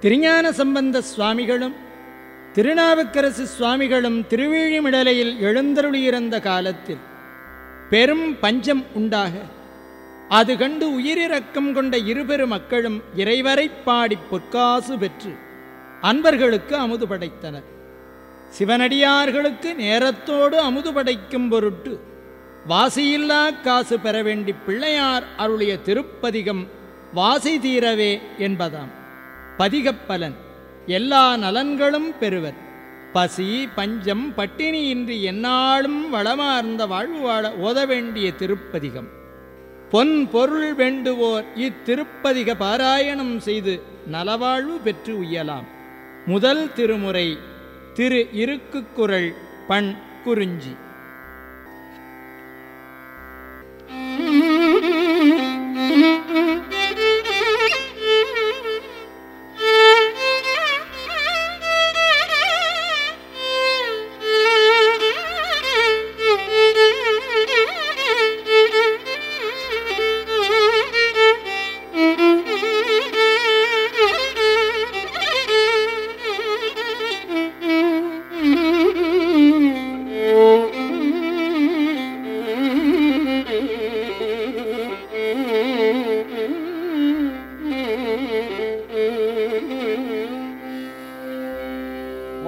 திருஞான சம்பந்த சுவாமிகளும் திருநாவுக்கரசு சுவாமிகளும் திருவிழிமிடலையில் எழுந்தருளியிருந்த காலத்தில் பெரும் பஞ்சம் உண்டாக அது கண்டு உயிரிறக்கம் கொண்ட இருபெரு மக்களும் இறைவரைப் பாடிப் பொற்காசு பெற்று அன்பர்களுக்கு அமுது படைத்தனர். சிவனடியார்களுக்கு நேரத்தோடு அமுது படைக்கும் பொருட்டு வாசியில்லா காசு பெற வேண்டி பிள்ளையார் அருளிய திருப்பதிகம் வாசி தீரவே என்பதாம். பதிகப்பலன். எல்லா நலன்களும் பெறுவர். பசி பஞ்சம் பட்டினியின்றி எந்நாளும் வளமார்ந்த வாழ்வு வாழ ஓத வேண்டிய திருப்பதிகம். பொன் பொருள் வேண்டுவோர் இத்திருப்பதிக பாராயணம் செய்து நலவாழ்வு பெற்று உய்யலாம் முதல் திருமுறை திரு இருக்குக்குரல் பண் குறிஞ்சி.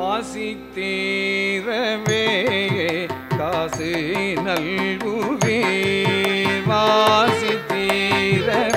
வாசித்தீரவே காசு நல்குவீர் வாசித்தீரவே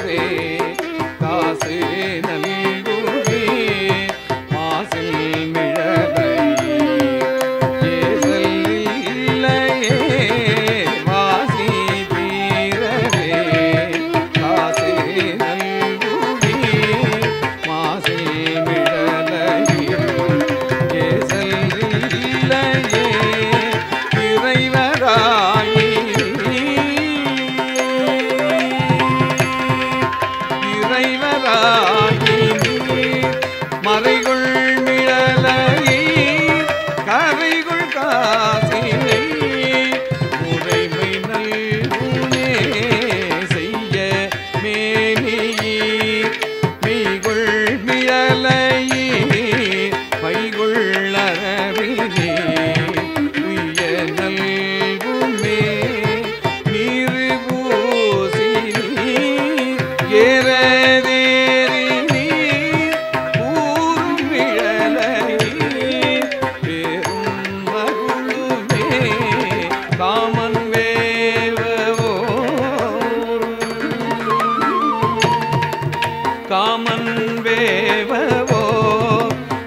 காமன் வேவோ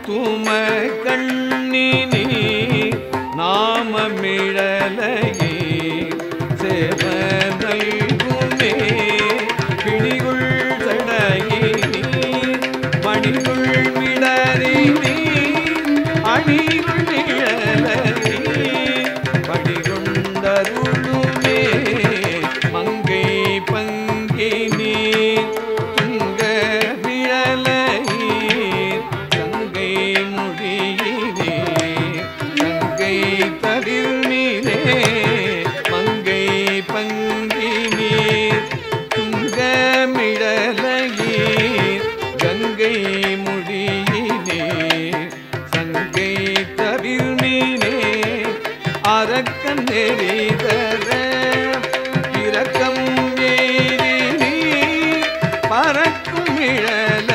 தூம கண்ணினி நாமமிழலை சங்கை தவிர்மினே அரக்கன் நெறிதர இரக்கம் ஏறி பறக்கும் இழல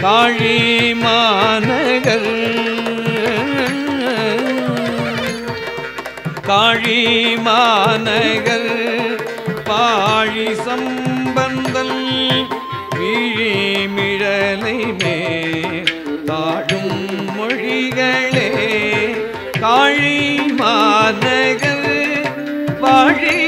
காழி மாநகர் காழி மாநகர் பாழி சம்பந்தல் விழிமிழலை மே தாழும் மொழிகளே. காழி மாநகர் வாழி